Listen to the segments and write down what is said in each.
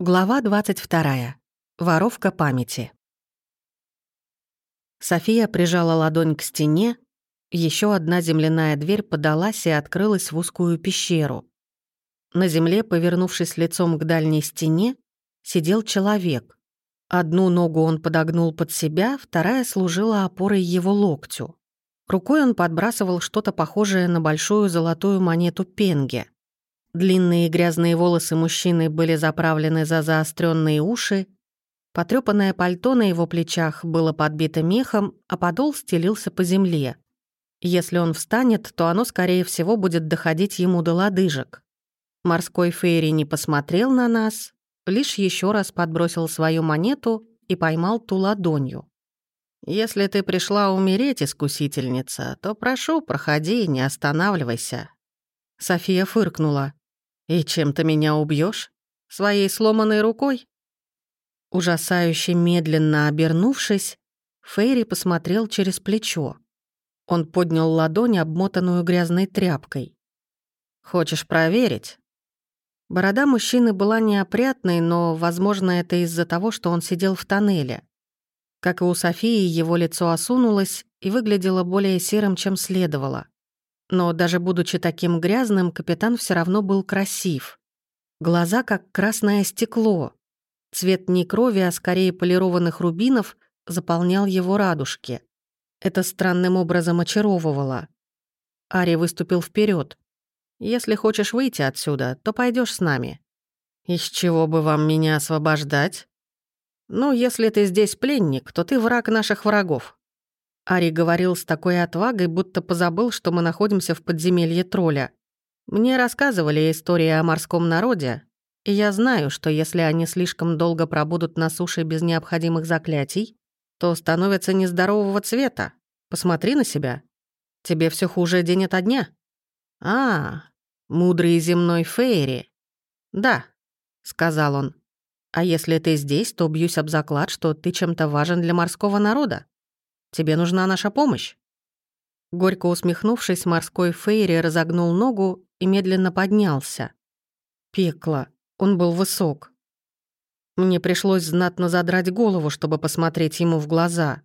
Глава 22. Воровка памяти. София прижала ладонь к стене. Еще одна земляная дверь подалась и открылась в узкую пещеру. На земле, повернувшись лицом к дальней стене, сидел человек. Одну ногу он подогнул под себя, вторая служила опорой его локтю. Рукой он подбрасывал что-то похожее на большую золотую монету пенге. Длинные грязные волосы мужчины были заправлены за заостренные уши, потрёпанное пальто на его плечах было подбито мехом, а подол стелился по земле. Если он встанет, то оно, скорее всего, будет доходить ему до лодыжек. Морской Фейри не посмотрел на нас, лишь еще раз подбросил свою монету и поймал ту ладонью. «Если ты пришла умереть, искусительница, то прошу, проходи, не останавливайся». София фыркнула. «И чем ты меня убьешь? Своей сломанной рукой?» Ужасающе медленно обернувшись, Фейри посмотрел через плечо. Он поднял ладонь, обмотанную грязной тряпкой. «Хочешь проверить?» Борода мужчины была неопрятной, но, возможно, это из-за того, что он сидел в тоннеле. Как и у Софии, его лицо осунулось и выглядело более серым, чем следовало. Но даже будучи таким грязным, капитан все равно был красив. Глаза как красное стекло. Цвет не крови, а скорее полированных рубинов заполнял его радужки. Это странным образом очаровывало. Ари выступил вперед. «Если хочешь выйти отсюда, то пойдешь с нами». «Из чего бы вам меня освобождать?» «Ну, если ты здесь пленник, то ты враг наших врагов. Ари говорил с такой отвагой, будто позабыл, что мы находимся в подземелье тролля. Мне рассказывали истории о морском народе, и я знаю, что если они слишком долго пробудут на суше без необходимых заклятий, то становятся нездорового цвета. Посмотри на себя. Тебе все хуже день ото дня. А, мудрый земной Фейри. Да, сказал он. А если ты здесь, то бьюсь об заклад, что ты чем-то важен для морского народа. Тебе нужна наша помощь?» Горько усмехнувшись, морской Фейри разогнул ногу и медленно поднялся. Пекло. Он был высок. Мне пришлось знатно задрать голову, чтобы посмотреть ему в глаза.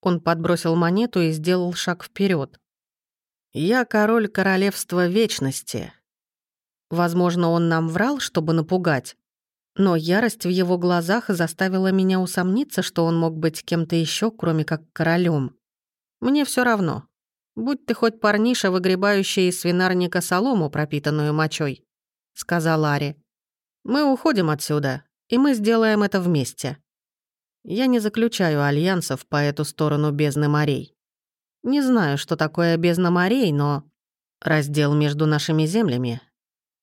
Он подбросил монету и сделал шаг вперед. «Я король королевства вечности». Возможно, он нам врал, чтобы напугать, но ярость в его глазах заставила меня усомниться, что он мог быть кем-то еще, кроме как королем. Мне все равно. Будь ты хоть парниша, выгребающий из свинарника солому, пропитанную мочой, сказал Ари. Мы уходим отсюда, и мы сделаем это вместе. Я не заключаю альянсов по эту сторону бездны морей. Не знаю, что такое бездна морей, но... Раздел между нашими землями,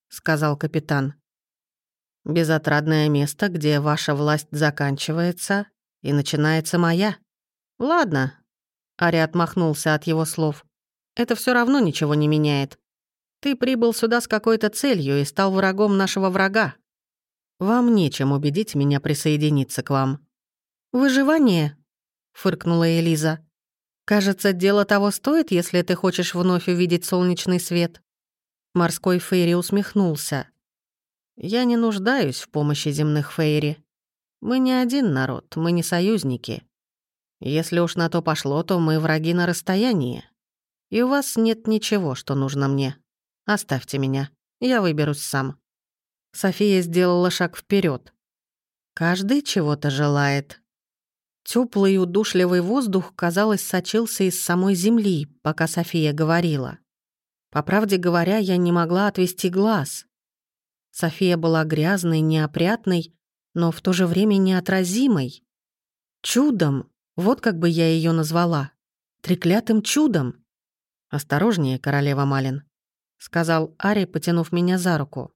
сказал капитан. Безотрадное место, где ваша власть заканчивается и начинается моя. Ладно. Ари отмахнулся от его слов. Это все равно ничего не меняет. Ты прибыл сюда с какой-то целью и стал врагом нашего врага. Вам нечем убедить меня присоединиться к вам. Выживание, фыркнула Элиза. Кажется, дело того стоит, если ты хочешь вновь увидеть солнечный свет. Морской Фейри усмехнулся. Я не нуждаюсь в помощи земных фейри. Мы не один народ, мы не союзники. Если уж на то пошло, то мы враги на расстоянии. И у вас нет ничего, что нужно мне. Оставьте меня, я выберусь сам». София сделала шаг вперед. «Каждый чего-то желает». Теплый удушливый воздух, казалось, сочился из самой земли, пока София говорила. По правде говоря, я не могла отвести глаз. София была грязной, неопрятной, но в то же время неотразимой. Чудом, вот как бы я ее назвала. Треклятым чудом. «Осторожнее, королева Малин», — сказал Ари, потянув меня за руку.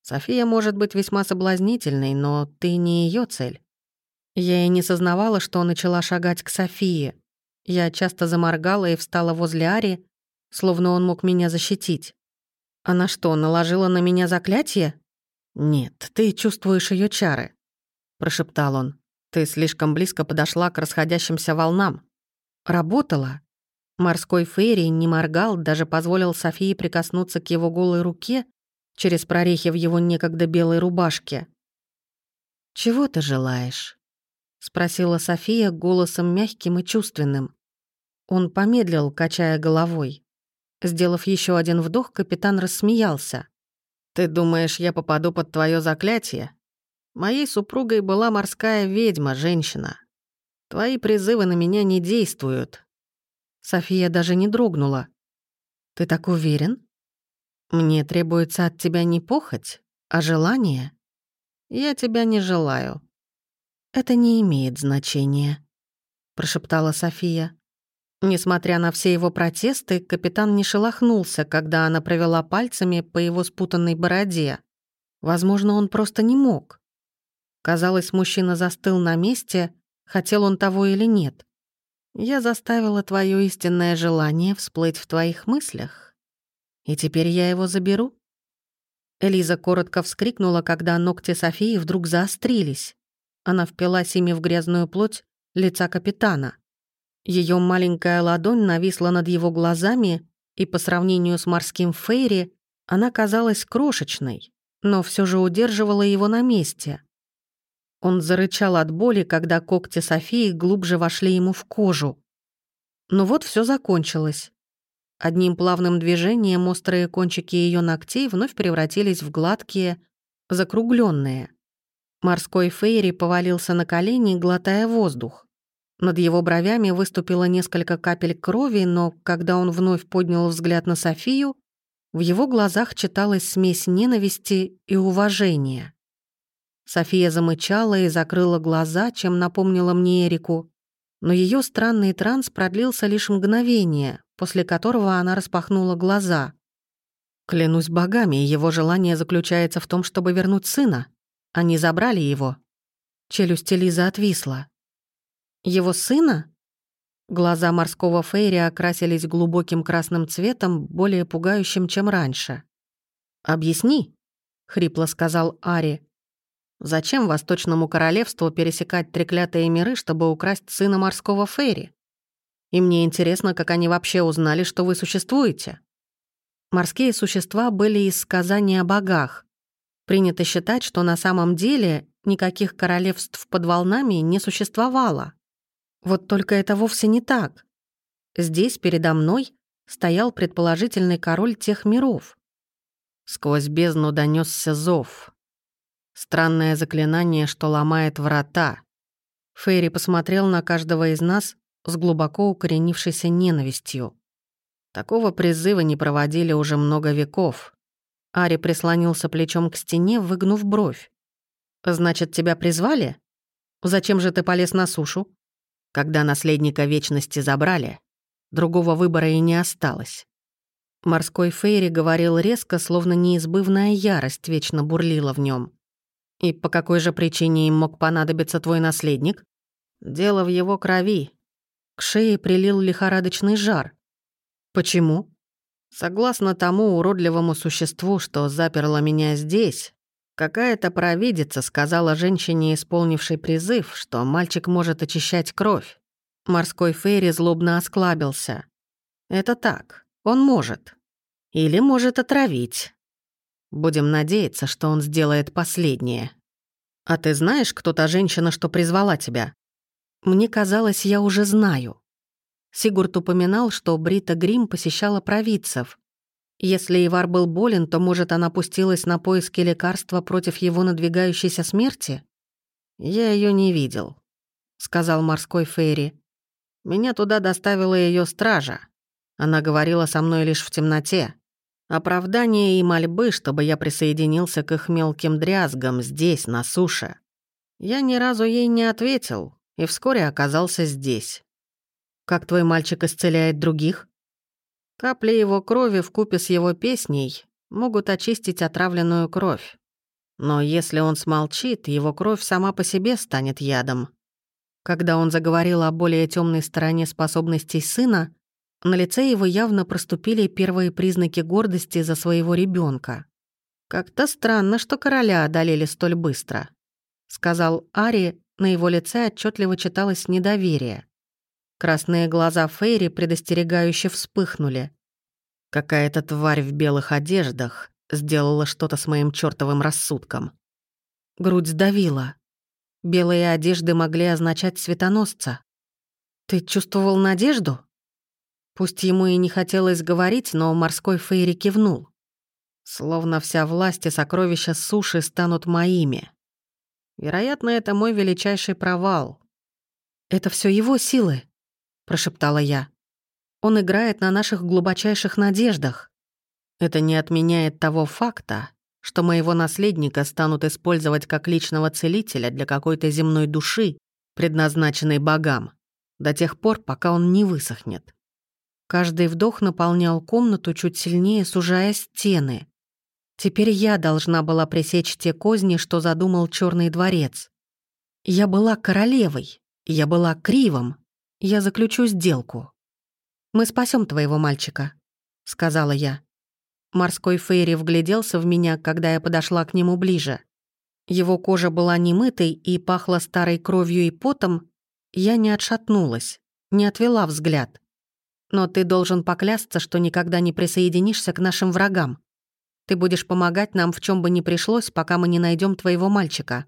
«София может быть весьма соблазнительной, но ты не ее цель». Я и не сознавала, что начала шагать к Софии. Я часто заморгала и встала возле Ари, словно он мог меня защитить. Она что, наложила на меня заклятие? Нет, ты чувствуешь ее чары, прошептал он. Ты слишком близко подошла к расходящимся волнам. Работала. Морской Фейри не моргал, даже позволил Софии прикоснуться к его голой руке через прорехи в его некогда белой рубашке. «Чего ты желаешь?» — спросила София голосом мягким и чувственным. Он помедлил, качая головой. Сделав еще один вдох, капитан рассмеялся. «Ты думаешь, я попаду под твое заклятие? Моей супругой была морская ведьма, женщина. Твои призывы на меня не действуют». София даже не дрогнула. «Ты так уверен? Мне требуется от тебя не похоть, а желание. Я тебя не желаю». «Это не имеет значения», — прошептала София. Несмотря на все его протесты, капитан не шелохнулся, когда она провела пальцами по его спутанной бороде. Возможно, он просто не мог. Казалось, мужчина застыл на месте, хотел он того или нет. Я заставила твое истинное желание всплыть в твоих мыслях. И теперь я его заберу. Элиза коротко вскрикнула, когда ногти Софии вдруг заострились. Она впилась ими в грязную плоть лица капитана. Ее маленькая ладонь нависла над его глазами, и по сравнению с морским Фейри она казалась крошечной, но все же удерживала его на месте. Он зарычал от боли, когда когти Софии глубже вошли ему в кожу. Но вот все закончилось. Одним плавным движением острые кончики ее ногтей вновь превратились в гладкие, закругленные. Морской Фейри повалился на колени, глотая воздух. Над его бровями выступило несколько капель крови, но когда он вновь поднял взгляд на Софию, в его глазах читалась смесь ненависти и уважения. София замычала и закрыла глаза, чем напомнила мне Эрику, но ее странный транс продлился лишь мгновение, после которого она распахнула глаза. Клянусь богами, его желание заключается в том, чтобы вернуть сына. Они забрали его. Челюсть Лизы отвисла. Его сына? Глаза морского Фейри окрасились глубоким красным цветом, более пугающим, чем раньше. «Объясни», — хрипло сказал Ари. «Зачем Восточному Королевству пересекать треклятые миры, чтобы украсть сына морского Фейри? И мне интересно, как они вообще узнали, что вы существуете». Морские существа были из сказаний о богах. Принято считать, что на самом деле никаких королевств под волнами не существовало. Вот только это вовсе не так. Здесь передо мной стоял предположительный король тех миров. Сквозь бездну донесся зов. Странное заклинание, что ломает врата. Фейри посмотрел на каждого из нас с глубоко укоренившейся ненавистью. Такого призыва не проводили уже много веков. Ари прислонился плечом к стене, выгнув бровь. «Значит, тебя призвали? Зачем же ты полез на сушу?» Когда наследника Вечности забрали, другого выбора и не осталось. Морской Фейри говорил резко, словно неизбывная ярость вечно бурлила в нем. «И по какой же причине им мог понадобиться твой наследник?» «Дело в его крови». К шее прилил лихорадочный жар. «Почему?» «Согласно тому уродливому существу, что заперло меня здесь, Какая-то провидица сказала женщине, исполнившей призыв, что мальчик может очищать кровь. Морской Фейри злобно осклабился. «Это так, он может. Или может отравить. Будем надеяться, что он сделает последнее. А ты знаешь, кто та женщина, что призвала тебя? Мне казалось, я уже знаю. Сигурд упоминал, что Брита Грим посещала провидцев, если Ивар был болен, то, может, она пустилась на поиски лекарства против его надвигающейся смерти? «Я ее не видел», — сказал морской Фейри. «Меня туда доставила ее стража. Она говорила со мной лишь в темноте. Оправдания и мольбы, чтобы я присоединился к их мелким дрязгам здесь, на суше. Я ни разу ей не ответил и вскоре оказался здесь. Как твой мальчик исцеляет других?» Капли его крови в купе с его песней могут очистить отравленную кровь. Но если он смолчит, его кровь сама по себе станет ядом. Когда он заговорил о более темной стороне способностей сына, на лице его явно проступили первые признаки гордости за своего ребенка. «Как-то странно, что короля одолели столь быстро», — сказал Ари, на его лице отчетливо читалось недоверие. Красные глаза Фейри предостерегающе вспыхнули. Какая-то тварь в белых одеждах сделала что-то с моим чёртовым рассудком. Грудь сдавила. Белые одежды могли означать светоносца. Ты чувствовал надежду? Пусть ему и не хотелось говорить, но морской Фейри кивнул. Словно вся власть и сокровища суши станут моими. Вероятно, это мой величайший провал. «Это все его силы», — прошептала я. «Он играет на наших глубочайших надеждах. Это не отменяет того факта, что моего наследника станут использовать как личного целителя для какой-то земной души, предназначенной богам, до тех пор, пока он не высохнет. Каждый вдох наполнял комнату, чуть сильнее сужая стены. Теперь я должна была пресечь те козни, что задумал Черный дворец. Я была королевой, я была кривом. Я заключу сделку. «Мы спасем твоего мальчика», — сказала я. Морской Фейри вгляделся в меня, когда я подошла к нему ближе. Его кожа была немытой и пахла старой кровью и потом. Я не отшатнулась, не отвела взгляд. Но ты должен поклясться, что никогда не присоединишься к нашим врагам. Ты будешь помогать нам в чем бы ни пришлось, пока мы не найдем твоего мальчика.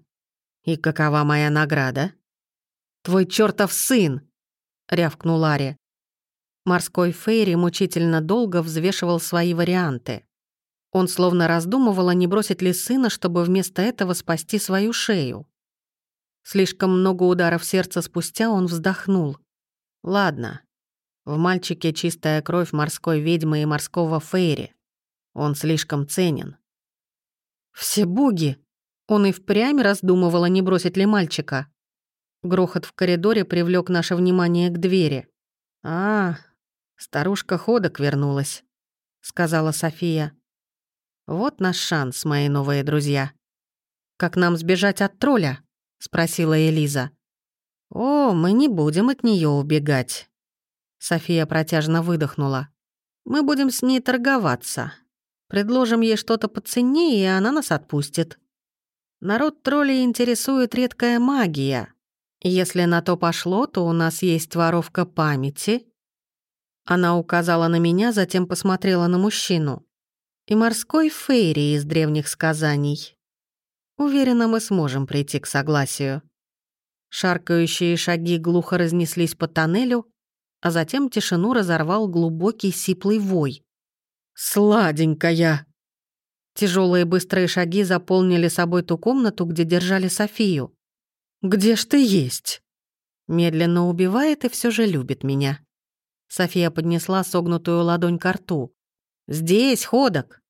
И какова моя награда? Твой чертов сын! Рявкнул Ари. Морской Фейри мучительно долго взвешивал свои варианты. Он словно раздумывал, а не бросить ли сына, чтобы вместо этого спасти свою шею. Слишком много ударов сердца спустя он вздохнул. «Ладно. В мальчике чистая кровь морской ведьмы и морского Фейри. Он слишком ценен». «Все боги!» Он и впрямь раздумывал, а не бросить ли мальчика. Грохот в коридоре привлек наше внимание к двери. «А, старушка ходок вернулась», — сказала София. «Вот наш шанс, мои новые друзья». «Как нам сбежать от тролля?» — спросила Элиза. «О, мы не будем от нее убегать». София протяжно выдохнула. «Мы будем с ней торговаться. Предложим ей что-то по цене, и она нас отпустит. Народ троллей интересует редкая магия, если на то пошло, то у нас есть воровка памяти». Она указала на меня, затем посмотрела на мужчину. «И морской фейри из древних сказаний. Уверена, мы сможем прийти к согласию». Шаркающие шаги глухо разнеслись по тоннелю, а затем тишину разорвал глубокий сиплый вой. «Сладенькая!» Тяжелые быстрые шаги заполнили собой ту комнату, где держали Софию. «Где ж ты есть?» Медленно убивает и все же любит меня. София поднесла согнутую ладонь к рту. «Здесь, ходок!»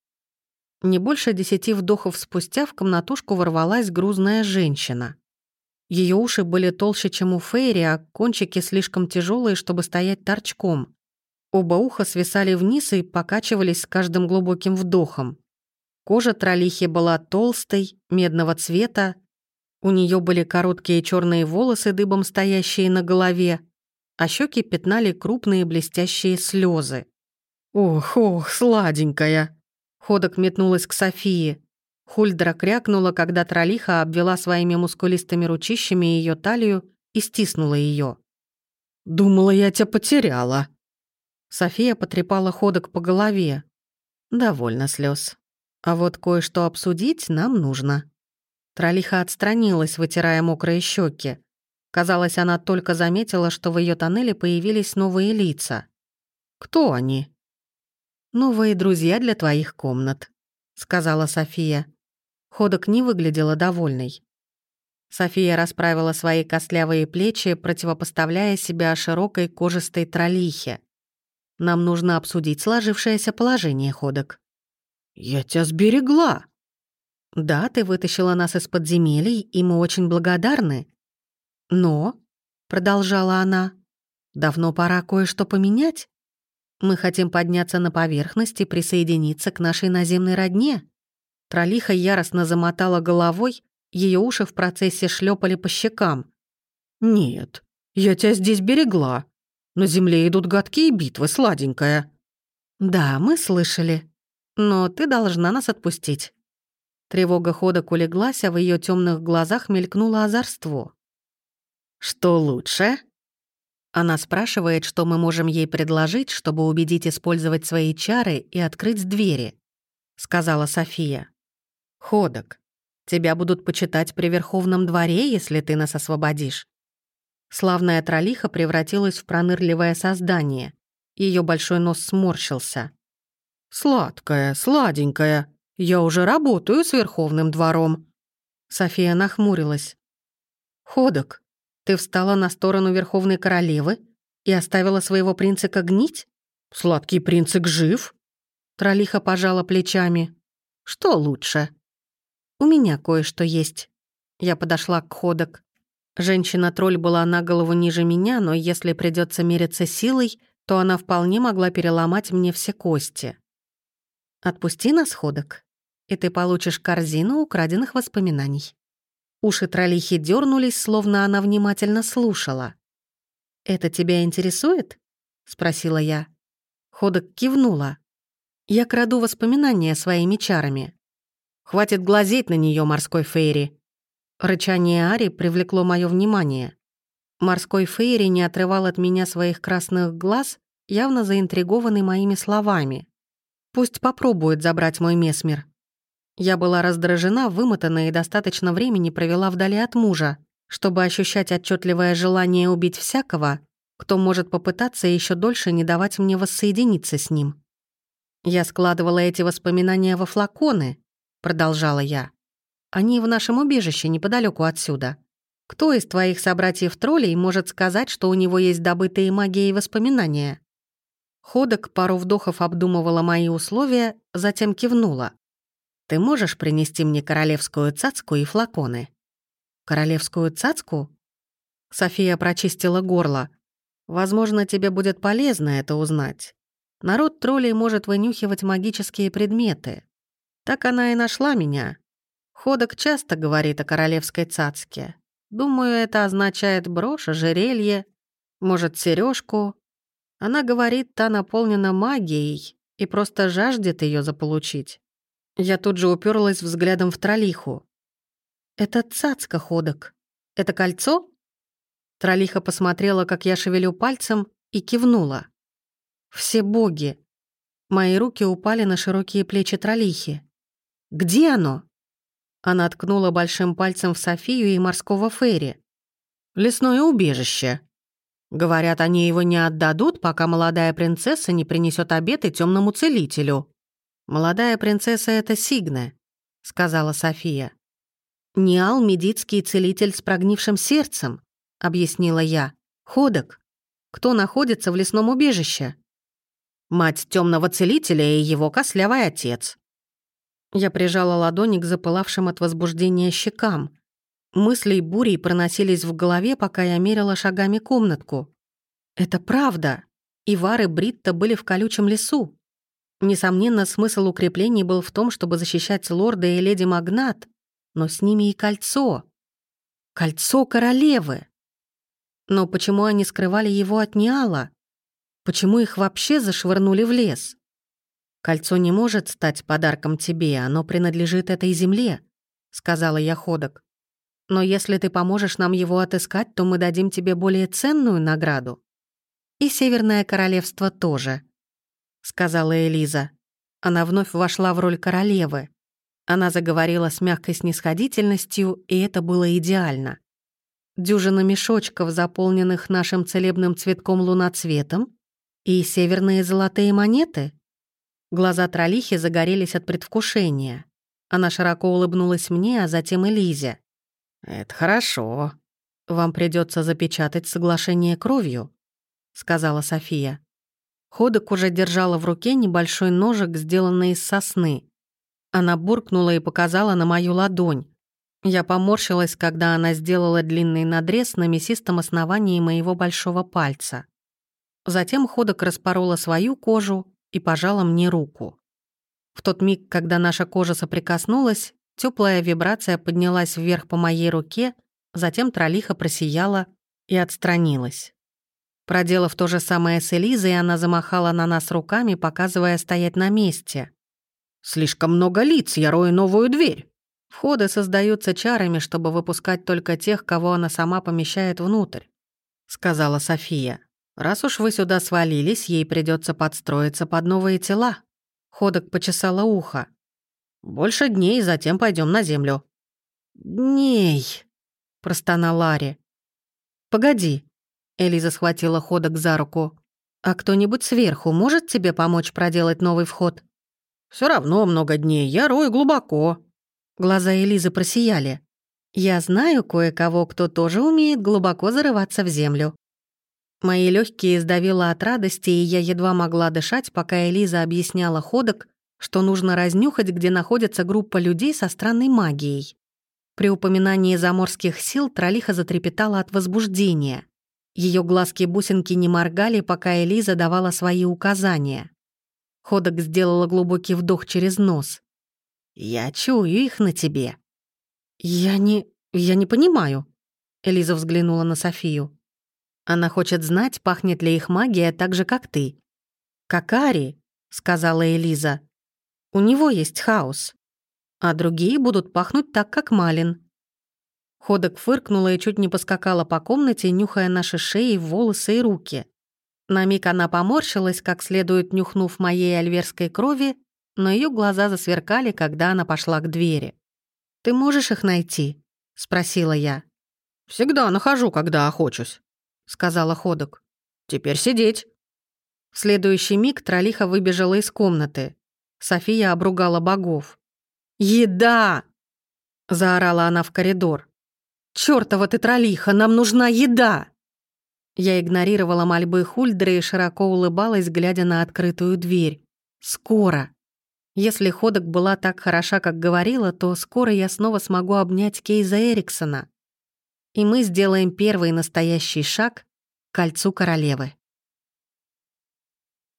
Не больше десяти вдохов спустя в комнатушку ворвалась грузная женщина. Ее уши были толще, чем у Фейри, а кончики слишком тяжелые, чтобы стоять торчком. Оба уха свисали вниз и покачивались с каждым глубоким вдохом. Кожа тролихи была толстой, медного цвета, у нее были короткие черные волосы, дыбом стоящие на голове, а щеки пятнали крупные блестящие слезы. «Ох, ох, сладенькая!» Ходок метнулась к Софии. Хульдра крякнула, когда тролиха обвела своими мускулистыми ручищами ее талию и стиснула ее. «Думала, я тебя потеряла». София потрепала ходок по голове. «Довольно слез. А вот кое-что обсудить нам нужно». Тролиха отстранилась, вытирая мокрые щеки. Казалось, она только заметила, что в ее тоннеле появились новые лица. «Кто они?» «Новые друзья для твоих комнат», — сказала София. Ходок не выглядела довольной. София расправила свои костлявые плечи, противопоставляя себя широкой кожистой тролихе. «Нам нужно обсудить сложившееся положение, Ходок». «Я тебя сберегла», да, ты вытащила нас из подземелий, и мы очень благодарны. Но, продолжала она, давно пора кое-что поменять. Мы хотим подняться на поверхность и присоединиться к нашей наземной родне. Тролиха яростно замотала головой, ее уши в процессе шлепали по щекам. «Нет, я тебя здесь берегла. На земле идут гадкие битвы, сладенькая». «Да, мы слышали. Но ты должна нас отпустить. Тревога хода улеглась, а в ее темных глазах мелькнуло озорство. «Что лучше?» Она спрашивает, что мы можем ей предложить, чтобы убедить использовать свои чары и открыть двери, сказала София. Ходок, Тебя будут почитать при Верховном дворе, если ты нас освободишь». Славная троллиха превратилась в пронырливое создание. Ее большой нос сморщился. «Сладкая, сладенькая. Я уже работаю с Верховным двором». София нахмурилась. «Ходок, ты встала на сторону Верховной Королевы и оставила своего принцика гнить? Сладкий принцик жив?» Тролиха пожала плечами. «Что лучше?» «У меня кое-что есть». Я подошла к Ходок. Женщина-тролль была на голову ниже меня, но если придется мериться силой, то она вполне могла переломать мне все кости. «Отпусти нас, Ходок, и ты получишь корзину украденных воспоминаний». Уши троллихи дернулись, словно она внимательно слушала. «Это тебя интересует?» — спросила я. Ходок кивнула. «Я краду воспоминания своими чарами. Хватит глазеть на нее, морской фейри». Рычание Ари привлекло мое внимание. Морской фейри не отрывал от меня своих красных глаз, явно заинтригованный моими словами. «Пусть попробует забрать мой месмер. Я была раздражена, вымотана и достаточно времени провела вдали от мужа, чтобы ощущать отчетливое желание убить всякого, кто может попытаться еще дольше не давать мне воссоединиться с ним. «Я складывала эти воспоминания во флаконы», — продолжала я. «Они в нашем убежище неподалеку отсюда. Кто из твоих собратьев-троллей может сказать, что у него есть добытые магией воспоминания?» Ходок пару вдохов обдумывала мои условия, затем кивнула. Ты можешь принести мне королевскую цацку и флаконы?» «Королевскую цацку?» София прочистила горло. «Возможно, тебе будет полезно это узнать. Народ троллей может вынюхивать магические предметы. Так она и нашла меня. Ходок часто говорит о королевской цацке. Думаю, это означает брошь, ожерелье, может, сережку. Она говорит, та наполнена магией и просто жаждет ее заполучить. Я тут же уперлась взглядом в тролиху. «Это цацка ходок. Это кольцо?» Тролиха посмотрела, как я шевелю пальцем, и кивнула. «Все боги!» Мои руки упали на широкие плечи тролихи. «Где оно?» Она ткнула большим пальцем в Софию и морского Ферри. «Лесное убежище», Говорят, они его не отдадут, пока молодая принцесса не принесет обеты темному целителю. «Молодая принцесса — это Сигна», — сказала София. «Ниал — медицкий целитель с прогнившим сердцем», — объяснила я. «Ходок. Кто находится в лесном убежище?» «Мать темного целителя и его кослявый отец». Я прижала ладони к запылавшим от возбуждения щекам. Мысли бурей проносились в голове, пока я мерила шагами комнатку. «Это правда. Ивар и Бритта были в колючем лесу. Несомненно, смысл укреплений был в том, чтобы защищать лорда и леди Магнат, но с ними и кольцо. Кольцо королевы. Но почему они скрывали его от Ниала? Почему их вообще зашвырнули в лес? «Кольцо не может стать подарком тебе, оно принадлежит этой земле», — сказала я ходок. «Но если ты поможешь нам его отыскать, то мы дадим тебе более ценную награду. И Северное Королевство тоже», — сказала Элиза. Она вновь вошла в роль королевы. Она заговорила с мягкой снисходительностью, и это было идеально. Дюжина мешочков, заполненных нашим целебным цветком луноцветом, и северные золотые монеты. Глаза тролихи загорелись от предвкушения. Она широко улыбнулась мне, а затем Элизе. «Это хорошо. Вам придется запечатать соглашение кровью», — сказала София. Ходок уже держала в руке небольшой ножик, сделанный из сосны. Она буркнула и показала на мою ладонь. Я поморщилась, когда она сделала длинный надрез на мясистом основании моего большого пальца. Затем Ходок распорола свою кожу и пожала мне руку. В тот миг, когда наша кожа соприкоснулась, теплая вибрация поднялась вверх по моей руке, затем тролиха просияла и отстранилась. Проделав то же самое с Элизой, она замахала на нас руками, показывая стоять на месте. «Слишком много лиц, я рою новую дверь». Входы создаются чарами, чтобы выпускать только тех, кого она сама помещает внутрь», — сказала София. «Раз уж вы сюда свалились, ей придется подстроиться под новые тела». Ходок почесала ухо. «Больше дней, затем пойдем на землю». дней», — простонал Ларри. «Погоди», — Элиза схватила ходок за руку. «А кто-нибудь сверху может тебе помочь проделать новый вход?» Все равно много дней, я рою глубоко». Глаза Элизы просияли. «Я знаю кое-кого, кто тоже умеет глубоко зарываться в землю». Мои легкие сдавило от радости, и я едва могла дышать, пока Элиза объясняла ходок, что нужно разнюхать, где находится группа людей со странной магией. При упоминании заморских сил Тролиха затрепетала от возбуждения. Ее глазки-бусинки не моргали, пока Элиза давала свои указания. Ходок сделала глубокий вдох через нос. «Я чую их на тебе». «Я не... я не понимаю», — Элиза взглянула на Софию. «Она хочет знать, пахнет ли их магия так же, как ты». «Как Ари», — сказала Элиза. «У него есть хаос, а другие будут пахнуть так, как Малин». Ходок фыркнула и чуть не поскакала по комнате, нюхая наши шеи, волосы и руки. На миг она поморщилась, как следует нюхнув моей альверской крови, но ее глаза засверкали, когда она пошла к двери. «Ты можешь их найти?» — спросила я. «Всегда нахожу, когда охочусь», — сказала Ходок. «Теперь сидеть». В следующий миг тролиха выбежала из комнаты. София обругала богов. «Еда!» — заорала она в коридор. «Чёртова ты тролиха, нам нужна еда!» Я игнорировала мольбы Хульдры и широко улыбалась, глядя на открытую дверь. «Скоро!» Если ходок была так хороша, как говорила, то скоро я снова смогу обнять Кейза Эриксона. И мы сделаем первый настоящий шаг к кольцу королевы.